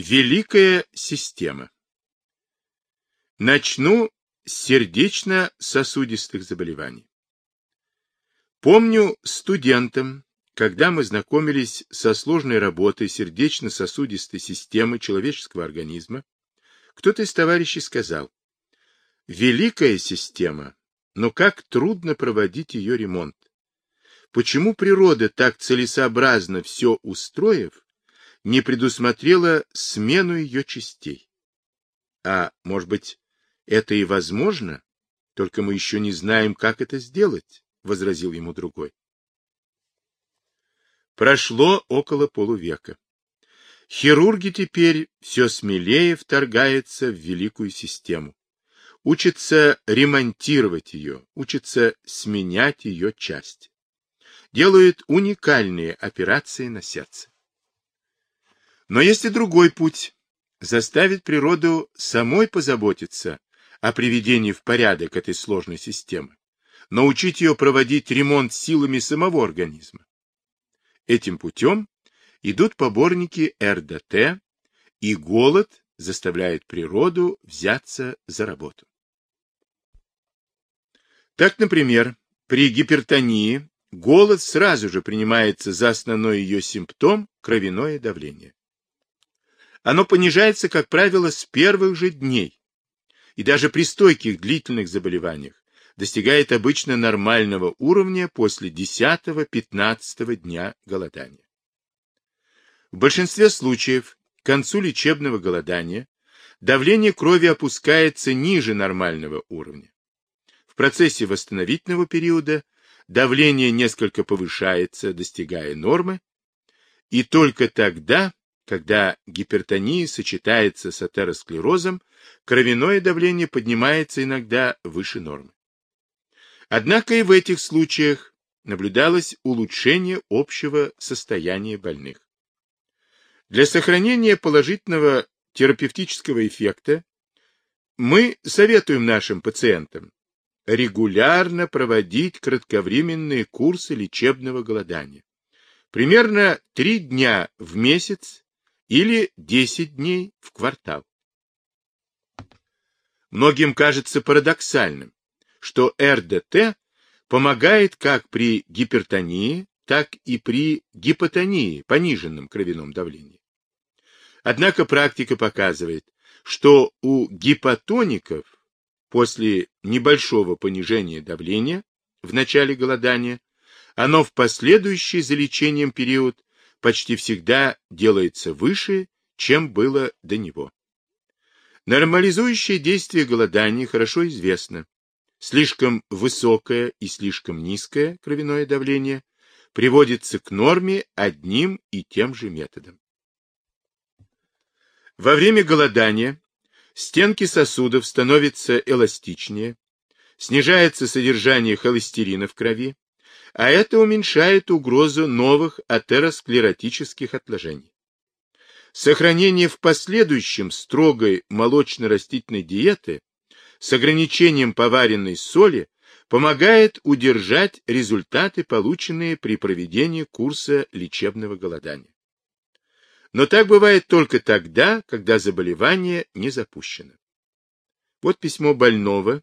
Великая система. Начну с сердечно-сосудистых заболеваний. Помню студентам, когда мы знакомились со сложной работой сердечно-сосудистой системы человеческого организма, кто-то из товарищей сказал, «Великая система, но как трудно проводить ее ремонт. Почему природа так целесообразно все устроив, не предусмотрела смену ее частей? А, может быть, это и возможно, только мы еще не знаем, как это сделать, — возразил ему другой. Прошло около полувека. Хирурги теперь все смелее вторгаются в великую систему. Учатся ремонтировать ее, учатся сменять ее части делают уникальные операции на сердце. Но есть и другой путь – заставить природу самой позаботиться о приведении в порядок этой сложной системы, научить ее проводить ремонт силами самого организма. Этим путем идут поборники РДТ, и голод заставляет природу взяться за работу. Так, например, при гипертонии голод сразу же принимается за основной ее симптом – кровяное давление. Оно понижается, как правило, с первых же дней, и даже при стойких длительных заболеваниях достигает обычно нормального уровня после 10-15 дня голодания. В большинстве случаев к концу лечебного голодания давление крови опускается ниже нормального уровня. В процессе восстановительного периода давление несколько повышается, достигая нормы, и только тогда, когда гипертония сочетается с атеросклерозом, кровяное давление поднимается иногда выше нормы. Однако и в этих случаях наблюдалось улучшение общего состояния больных. Для сохранения положительного терапевтического эффекта мы советуем нашим пациентам регулярно проводить кратковременные курсы лечебного голодания. Примерно 3 дня в месяц или 10 дней в квартал. Многим кажется парадоксальным, что РДТ помогает как при гипертонии, так и при гипотонии, пониженном кровяном давлении. Однако практика показывает, что у гипотоников После небольшого понижения давления в начале голодания, оно в последующий за лечением период почти всегда делается выше, чем было до него. Нормализующее действие голодания хорошо известно. Слишком высокое и слишком низкое кровяное давление приводится к норме одним и тем же методом. Во время голодания Стенки сосудов становятся эластичнее, снижается содержание холестерина в крови, а это уменьшает угрозу новых атеросклеротических отложений. Сохранение в последующем строгой молочно-растительной диеты с ограничением поваренной соли помогает удержать результаты, полученные при проведении курса лечебного голодания. Но так бывает только тогда, когда заболевание не запущено. Вот письмо больного,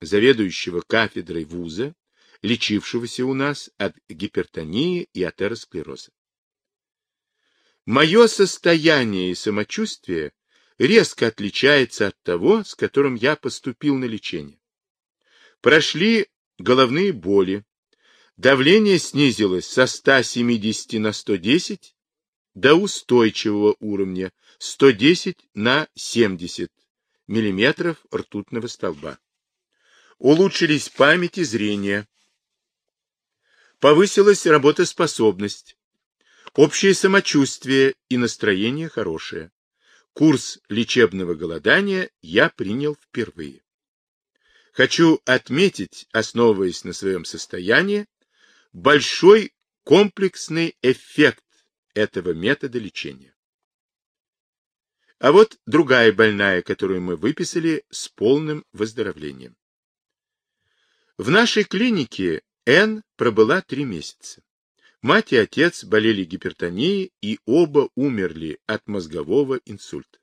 заведующего кафедрой вуза, лечившегося у нас от гипертонии и атеросклероза. Мое состояние и самочувствие резко отличается от того, с которым я поступил на лечение. Прошли головные боли, давление снизилось со 170 на 110 до устойчивого уровня 110 на 70 мм ртутного столба. Улучшились память и зрение. Повысилась работоспособность. Общее самочувствие и настроение хорошее. Курс лечебного голодания я принял впервые. Хочу отметить, основываясь на своем состоянии, большой комплексный эффект этого метода лечения. А вот другая больная, которую мы выписали с полным выздоровлением. В нашей клинике Н пробыла три месяца. Мать и отец болели гипертонией и оба умерли от мозгового инсульта.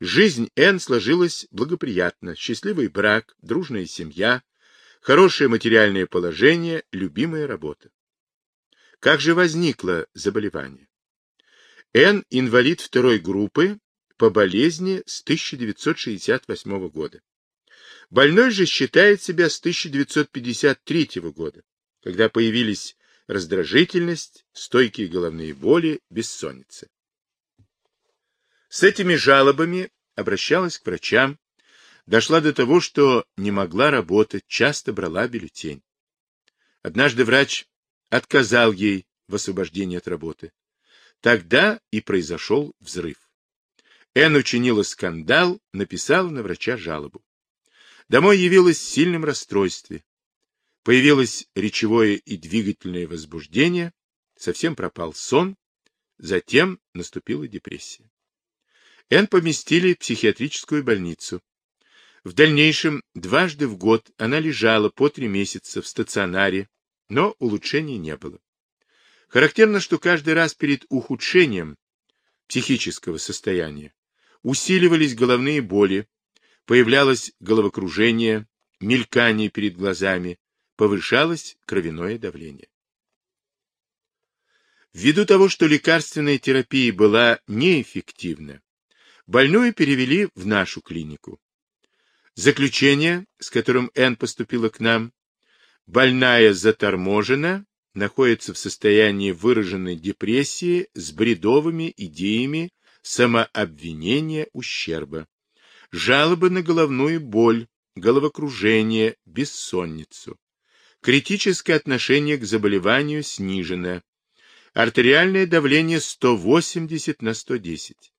Жизнь Энн сложилась благоприятно. Счастливый брак, дружная семья, хорошее материальное положение, любимая работа. Как же возникло заболевание? Энн инвалид второй группы по болезни с 1968 года. Больной же считает себя с 1953 года, когда появились раздражительность, стойкие головные боли, бессонница. С этими жалобами обращалась к врачам, дошла до того, что не могла работать, часто брала бюллетень. Однажды врач отказал ей в освобождении от работы. Тогда и произошел взрыв. Эн учинила скандал, написала на врача жалобу. Домой явилась в сильном расстройстве. Появилось речевое и двигательное возбуждение, совсем пропал сон, затем наступила депрессия. Эн поместили в психиатрическую больницу. В дальнейшем дважды в год она лежала по три месяца в стационаре, но улучшений не было. Характерно, что каждый раз перед ухудшением психического состояния усиливались головные боли, появлялось головокружение, мелькание перед глазами, повышалось кровяное давление. Ввиду того, что лекарственная терапия была неэффективна, больную перевели в нашу клинику. Заключение, с которым Н поступила к нам, больная заторможена, находится в состоянии выраженной депрессии с бредовыми идеями самообвинения ущерба, жалобы на головную боль, головокружение, бессонницу. Критическое отношение к заболеванию снижено. Артериальное давление 180 на 110.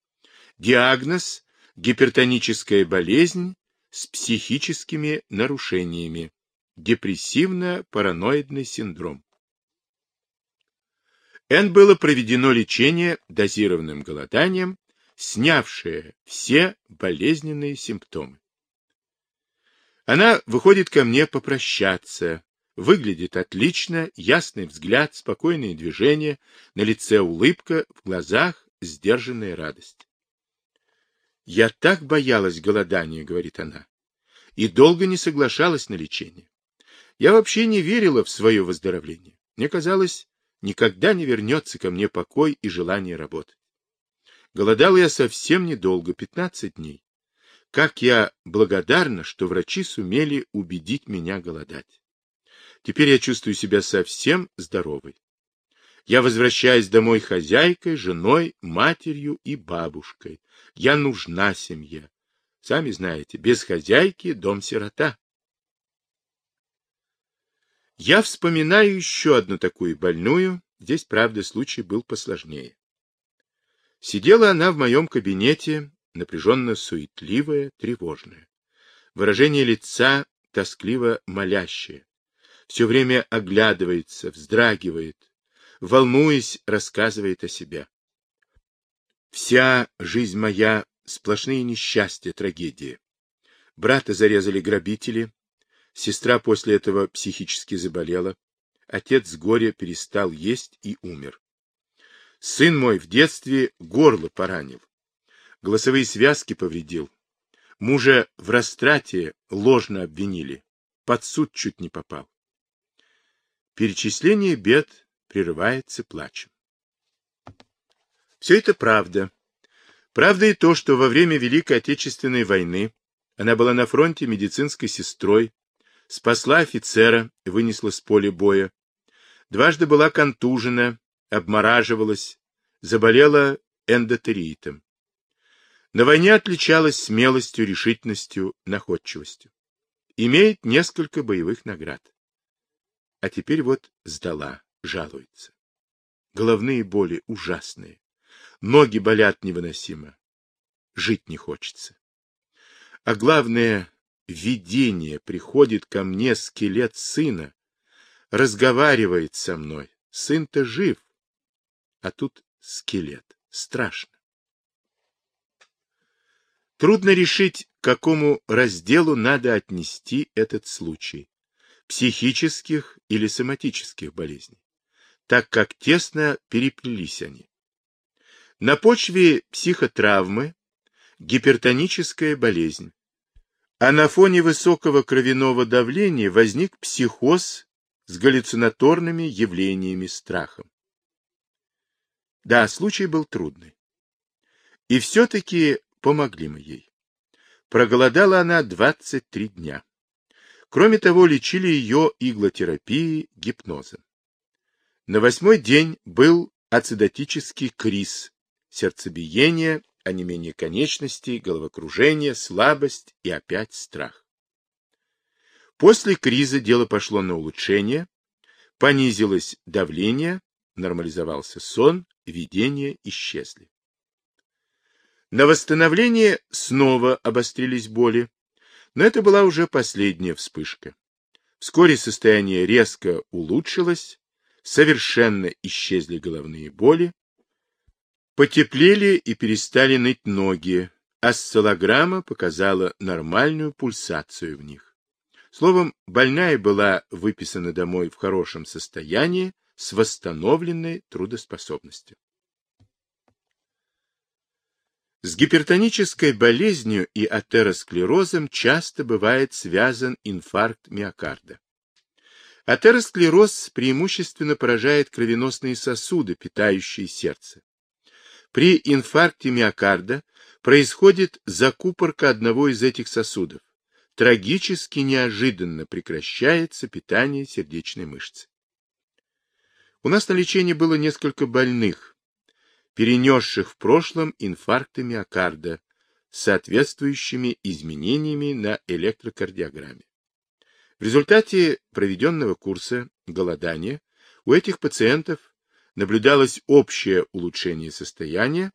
Диагноз – гипертоническая болезнь с психическими нарушениями. Депрессивно-параноидный синдром. Н было проведено лечение дозированным голоданием, снявшее все болезненные симптомы. Она выходит ко мне попрощаться, выглядит отлично, ясный взгляд, спокойные движения, на лице улыбка, в глазах сдержанная радость. «Я так боялась голодания», — говорит она, — «и долго не соглашалась на лечение. Я вообще не верила в свое выздоровление. Мне казалось, никогда не вернется ко мне покой и желание работать. Голодал я совсем недолго, 15 дней. Как я благодарна, что врачи сумели убедить меня голодать. Теперь я чувствую себя совсем здоровой. Я возвращаюсь домой хозяйкой, женой, матерью и бабушкой. Я нужна семье. Сами знаете, без хозяйки дом сирота. Я вспоминаю еще одну такую больную, здесь, правда, случай был посложнее. Сидела она в моем кабинете, напряженно суетливая, тревожная. Выражение лица тоскливо молящее. Все время оглядывается, вздрагивает, волнуясь, рассказывает о себе. Вся жизнь моя — сплошные несчастья, трагедии. Брата зарезали грабители, Сестра после этого психически заболела. Отец с горя перестал есть и умер. Сын мой в детстве горло поранил. Голосовые связки повредил. Мужа в растрате ложно обвинили. Под суд чуть не попал. Перечисление бед прерывается плачем. Все это правда. Правда и то, что во время Великой Отечественной войны она была на фронте медицинской сестрой, спасла офицера, вынесла с поля боя. Дважды была контужена, обмораживалась, заболела эндотериитом. На войне отличалась смелостью, решительностью, находчивостью. Имеет несколько боевых наград. А теперь вот сдала, жалуется. Головные боли ужасные. Ноги болят невыносимо. Жить не хочется. А главное, видение, приходит ко мне скелет сына, разговаривает со мной. Сын-то жив, а тут скелет. Страшно. Трудно решить, к какому разделу надо отнести этот случай. Психических или соматических болезней. так как тесно переплелись они. На почве психотравмы гипертоническая болезнь, а на фоне высокого кровяного давления возник психоз с галлюцинаторными явлениями страхом. Да, случай был трудный. И все-таки помогли мы ей. Проголодала она 23 дня. Кроме того, лечили ее иглотерапией, гипнозом. На восьмой день был ацидотический криз, сердцебиение, онемение конечностей, головокружение, слабость и опять страх. После криза дело пошло на улучшение, понизилось давление, нормализовался сон, видения исчезли. На восстановление снова обострились боли, но это была уже последняя вспышка. Вскоре состояние резко улучшилось, совершенно исчезли головные боли, потеплели и перестали ныть ноги, осциллограмма показала нормальную пульсацию в них. Словом, больная была выписана домой в хорошем состоянии с восстановленной трудоспособностью. С гипертонической болезнью и атеросклерозом часто бывает связан инфаркт миокарда. Атеросклероз преимущественно поражает кровеносные сосуды, питающие сердце. При инфаркте миокарда происходит закупорка одного из этих сосудов. Трагически неожиданно прекращается питание сердечной мышцы. У нас на лечении было несколько больных, перенесших в прошлом инфаркты миокарда с соответствующими изменениями на электрокардиограмме. В результате проведенного курса голодания у этих пациентов наблюдалось общее улучшение состояния,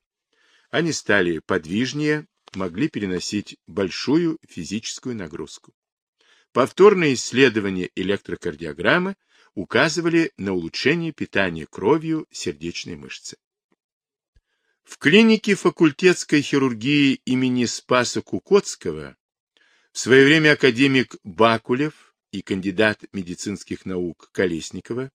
они стали подвижнее, могли переносить большую физическую нагрузку. Повторные исследования электрокардиограммы указывали на улучшение питания кровью сердечной мышцы. В клинике факультетской хирургии имени Спаса Кукотского в свое время академик Бакулев и кандидат медицинских наук Колесникова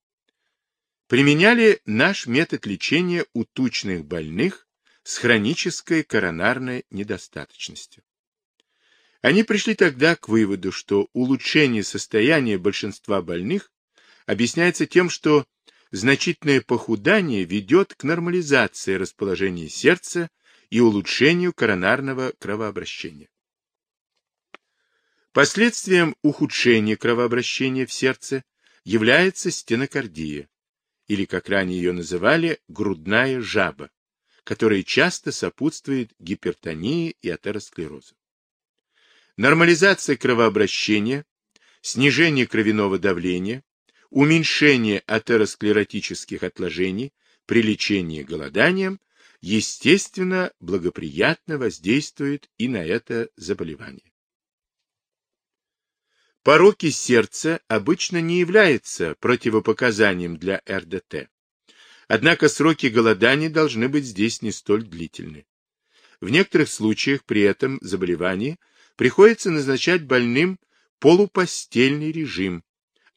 применяли наш метод лечения у тучных больных с хронической коронарной недостаточностью. Они пришли тогда к выводу, что улучшение состояния большинства больных объясняется тем, что значительное похудание ведет к нормализации расположения сердца и улучшению коронарного кровообращения. Последствием ухудшения кровообращения в сердце является стенокардия, или, как ранее ее называли, грудная жаба, которая часто сопутствует гипертонии и атеросклерозу. Нормализация кровообращения, снижение кровяного давления, уменьшение атеросклеротических отложений при лечении голоданием, естественно, благоприятно воздействует и на это заболевание. Пороки сердца обычно не являются противопоказанием для РДТ. Однако сроки голодания должны быть здесь не столь длительны. В некоторых случаях при этом заболевании приходится назначать больным полупостельный режим,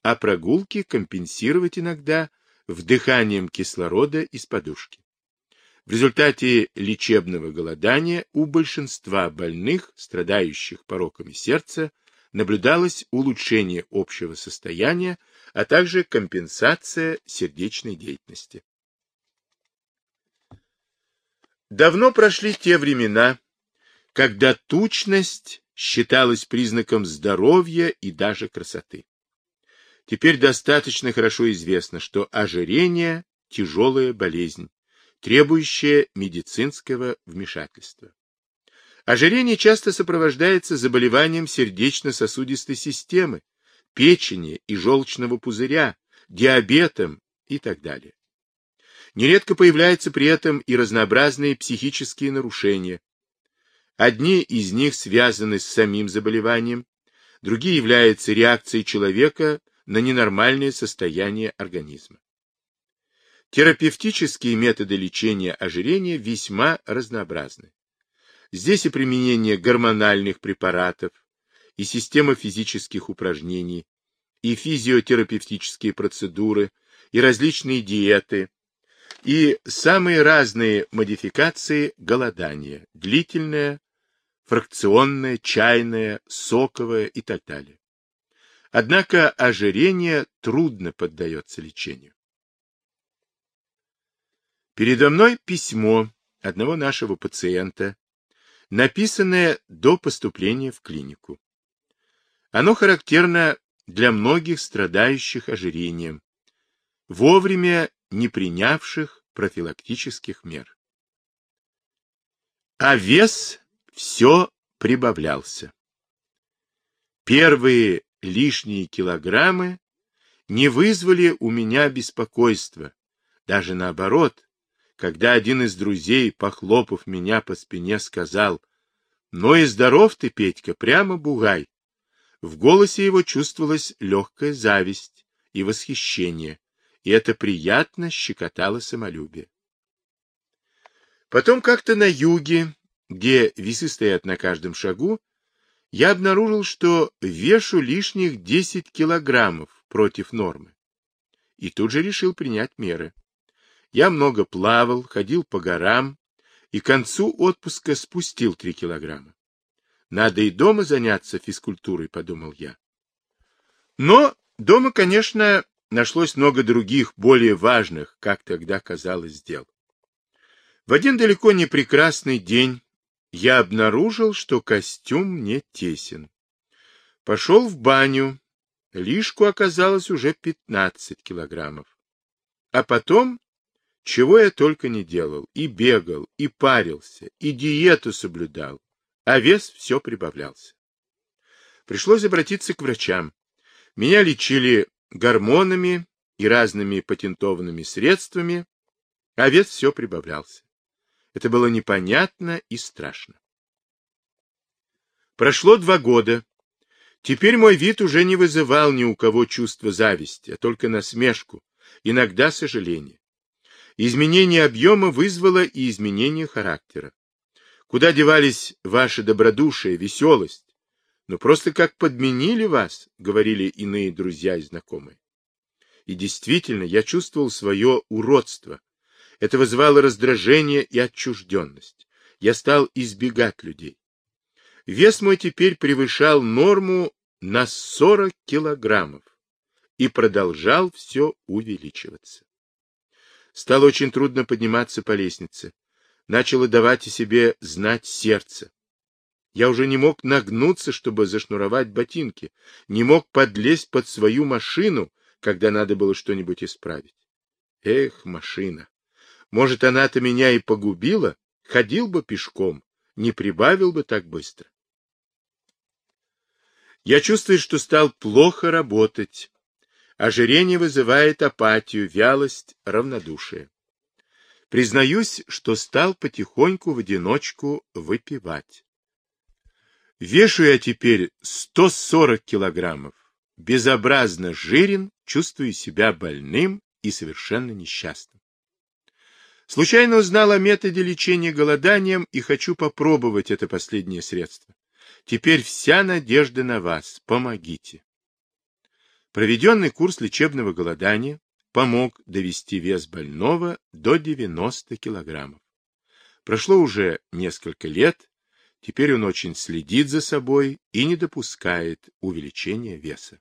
а прогулки компенсировать иногда вдыханием кислорода из подушки. В результате лечебного голодания у большинства больных, страдающих пороками сердца, наблюдалось улучшение общего состояния, а также компенсация сердечной деятельности. Давно прошли те времена, когда тучность считалась признаком здоровья и даже красоты. Теперь достаточно хорошо известно, что ожирение – тяжелая болезнь, требующая медицинского вмешательства. Ожирение часто сопровождается заболеванием сердечно-сосудистой системы, печени и желчного пузыря, диабетом и так далее. Нередко появляются при этом и разнообразные психические нарушения. Одни из них связаны с самим заболеванием, другие являются реакцией человека на ненормальное состояние организма. Терапевтические методы лечения ожирения весьма разнообразны. Здесь и применение гормональных препаратов, и система физических упражнений, и физиотерапевтические процедуры, и различные диеты, и самые разные модификации голодания, длительное, фракционное, чайное, соковое и так далее. Однако ожирение трудно поддается лечению. Передо мной письмо одного нашего пациента, написанное до поступления в клинику. Оно характерно для многих страдающих ожирением, вовремя не принявших профилактических мер. А вес все прибавлялся. Первые лишние килограммы не вызвали у меня беспокойства, даже наоборот, когда один из друзей, похлопав меня по спине, сказал, «Ну и здоров ты, Петька, прямо бугай». В голосе его чувствовалась легкая зависть и восхищение, и это приятно щекотало самолюбие. Потом как-то на юге, где весы стоят на каждом шагу, я обнаружил, что вешу лишних 10 килограммов против нормы. И тут же решил принять меры. Я много плавал, ходил по горам, и к концу отпуска спустил 3 килограмма. Надо и дома заняться физкультурой, подумал я. Но дома, конечно, нашлось много других, более важных, как тогда казалось, дел. В один далеко не прекрасный день я обнаружил, что костюм мне тесен. Пошел в баню, лишку оказалось уже 15 килограммов. А потом, чего я только не делал, и бегал, и парился, и диету соблюдал, а вес все прибавлялся. Пришлось обратиться к врачам. Меня лечили гормонами и разными патентованными средствами, а вес все прибавлялся. Это было непонятно и страшно. Прошло два года. Теперь мой вид уже не вызывал ни у кого чувства зависти, а только насмешку, иногда сожаление. Изменение объема вызвало и изменение характера. Куда девались ваше добродушие, веселость? Ну, просто как подменили вас, говорили иные друзья и знакомые. И действительно, я чувствовал свое уродство, это вызывало раздражение и отчужденность. Я стал избегать людей. Вес мой теперь превышал норму на 40 килограммов и продолжал все увеличиваться. Стало очень трудно подниматься по лестнице. Начало давать о себе знать сердце. Я уже не мог нагнуться, чтобы зашнуровать ботинки, не мог подлезть под свою машину, когда надо было что-нибудь исправить. Эх, машина! Может, она-то меня и погубила, ходил бы пешком, не прибавил бы так быстро. Я чувствую, что стал плохо работать. Ожирение вызывает апатию, вялость, равнодушие. Признаюсь, что стал потихоньку в одиночку выпивать. Вешу я теперь 140 килограммов. Безобразно жирен, чувствую себя больным и совершенно несчастным. Случайно узнал о методе лечения голоданием и хочу попробовать это последнее средство. Теперь вся надежда на вас. Помогите. Проведенный курс лечебного голодания помог довести вес больного до 90 килограммов. Прошло уже несколько лет, теперь он очень следит за собой и не допускает увеличения веса.